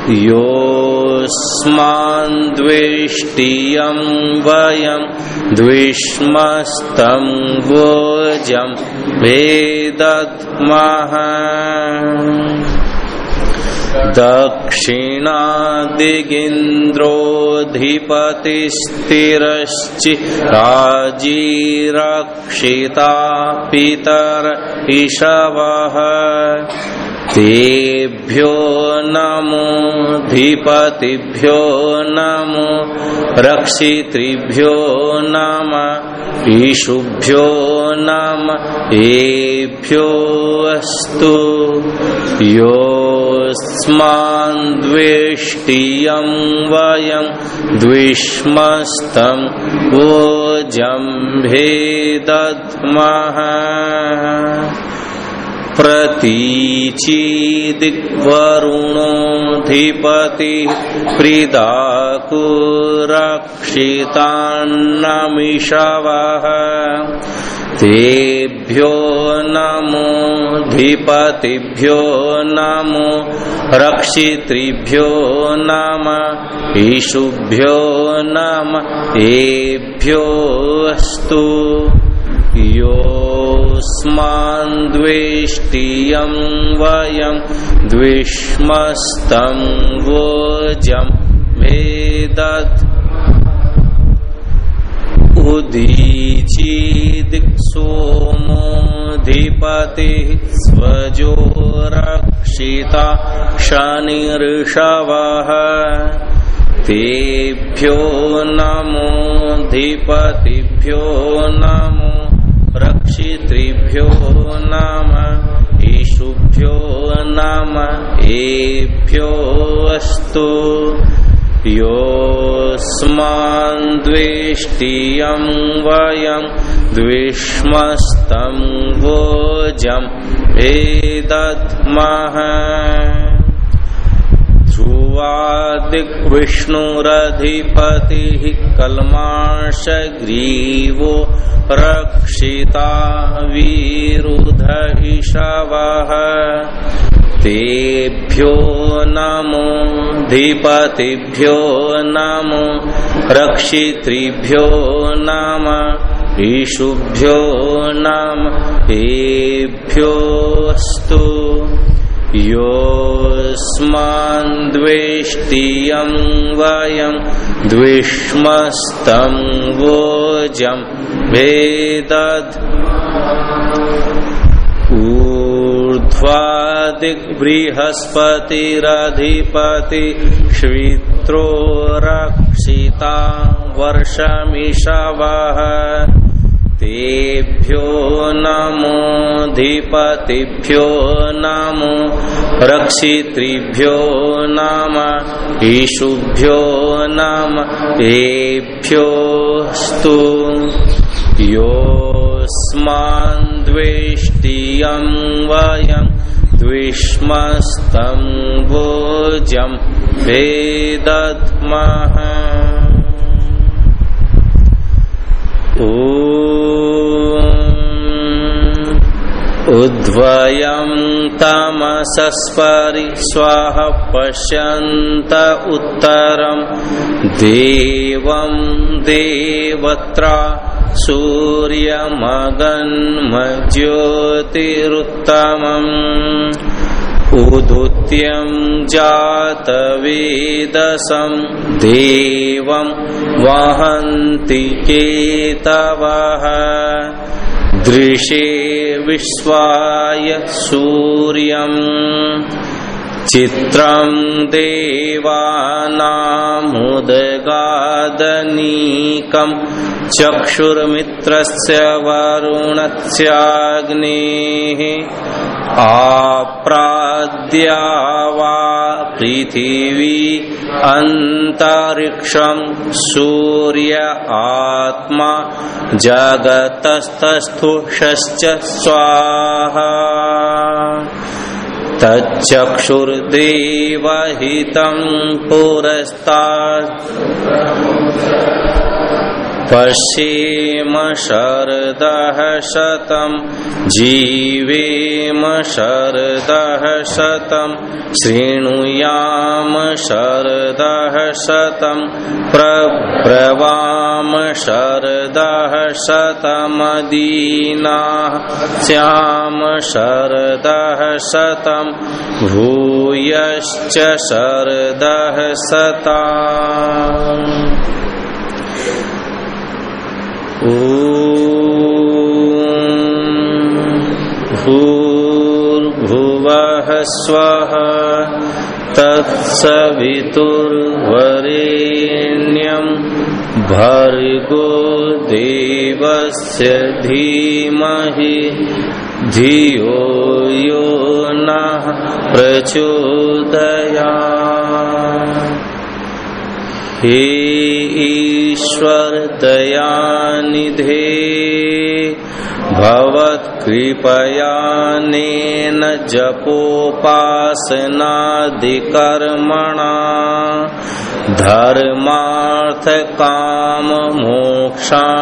योऽस्मान् द्वेष्टियं वयं, द्विष्मस्तं वोजं वेदत्मः दक्षिणादिगिन्द्रोऽधिपतिस्थिरश्चि रक्षिता पितर इषवः तेभ्यो नमो, धिपतिभ्यो नमो, रक्षितृभ्यो नम, ईशुभ्यो नम एभ्योऽस्तु योऽस्मान् द्वेष्टियं वयं द्विष्मस्तं वोजं भेदध्मः प्रतीचिदिग्वरुणोऽधिपति प्रीदाकुरक्षितान्नमिषवः। तेभ्यो नमोऽधिपतिभ्यो नमो रक्षितृभ्यो नम ईशुभ्यो नम एभ्योऽस्तु। योऽस्मान्द्वेष्टियं वयं द्विष्मस्तं वोजं भेदत् उदीचिदिक्सोमोऽधिपतिः स्वजो रक्षिता शनिर्षवः तेभ्यो नमोऽधिपतिभ्यो नमो रक्षितृभ्यो नाम ईशुभ्यो नाम एभ्यो अस्तु। वयं द्विष्मस्तं वोजं वेदद्मः। ध्रुवादिग्विष्णुरधिपतिः कल्माशग्रीवो रक्षिता वीरुधहिषवः। तेभ्यो नमोऽधिपतिभ्यो नमो रक्षितृभ्यो नम ईशुभ्यो नम एभ्योऽस्तु। योऽस्मान्द्वेष्टियं वयं द्विष्मस्तं वोजं भेदद् ऊर्ध्वादिग्बृहस्पतिरधिपति श्वित्रो रक्षिता वर्षमिषवः तेभ्यो नमोऽधिपतिभ्यो नमो रक्षितृभ्यो नाम ईशुभ्यो नाम एभ्योऽस्तु योऽस्मान्द्वेष्टियं वयं द्विष्मस्तं भोजं वेदद्मः उद्वयं तमसस्परि स्वाह पश्यन्त उत्तरं। देवं देवत्रा सूर्यमगन्मज्योतिरुत्तमम्। उदुत्यं जातवेदसं। देवं वहन्ति केतवः। दृशे विश्वाय सूर्यम्। चित्रं देवानामुदगादनीकं चक्षुर्मित्रस्य वरुणस्याग्नेः आप्राद्या वा पृथिवी अन्तरिक्षं सूर्य आत्मा जगतस्तस्थुषश्च स्वाहा। तच्चक्षुर्देवहितं पुरस्तात् पश्येम शरदः शतं जीवेम शरदः शतं शृणुयाम शरदः शतं प्रब्रवाम शरदः शतमदीनाः स्याम शरदः शतं भूयश्च शरदः शता भूर्भुवः स्वः तत्सवितुर्वरेण्यं भर्गो देवस्य धीमहि धियो यो नः प्रचोदया हे ईश्वर दयानिधे कृपया नेन जपोपासनादिकर्मणा धर्मार्थ काम मोक्षाणाम्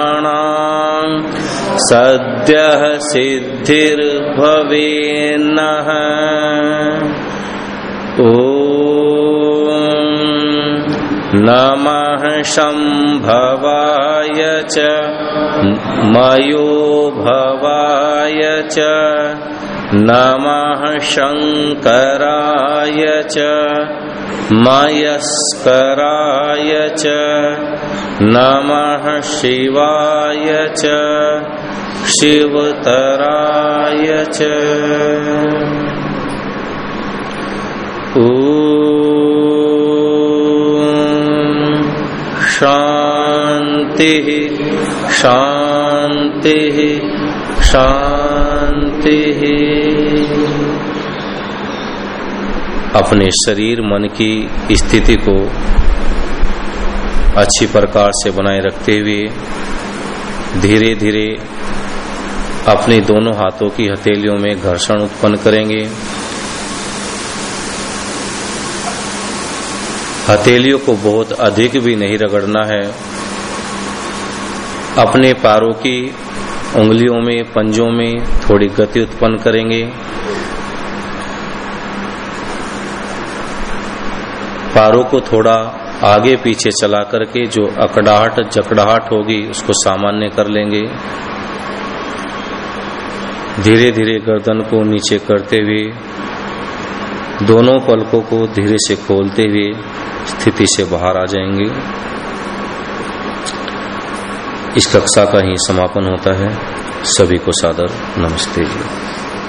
सद्यः सिद्धिर्भवेन्नः। ॐ नमः शम्भवाय च मयो भवाय च, नमः शङ्कराय च, मयस्कराय च, नमः शिवाय च, शिवतराय च। शांति शांति शांति। अपने शरीर मन की स्थिति को अच्छी प्रकार से बनाए रखते हुए धीरे धीरे अपने दोनों हाथों की हथेलियों में घर्षण उत्पन्न करेंगे। हथेलियों को बहुत अधिक भी नहीं रगड़ना है। अपने पारों की उंगलियों में, पंजों में थोड़ी गति उत्पन्न करेंगे। पैरों को थोड़ा आगे पीछे चला करके जो अकड़ाहट, जकड़ाहट होगी, उसको सामान्य कर लेंगे। धीरे धीरे गर्दन को नीचे करते हुए, दोनों पलकों को धीरे से खोलते हुए स्थिति से बाहर आ जाएँगे। इस कक्षा का ही समापन होता है। सभी को सादर नमस्ते जी।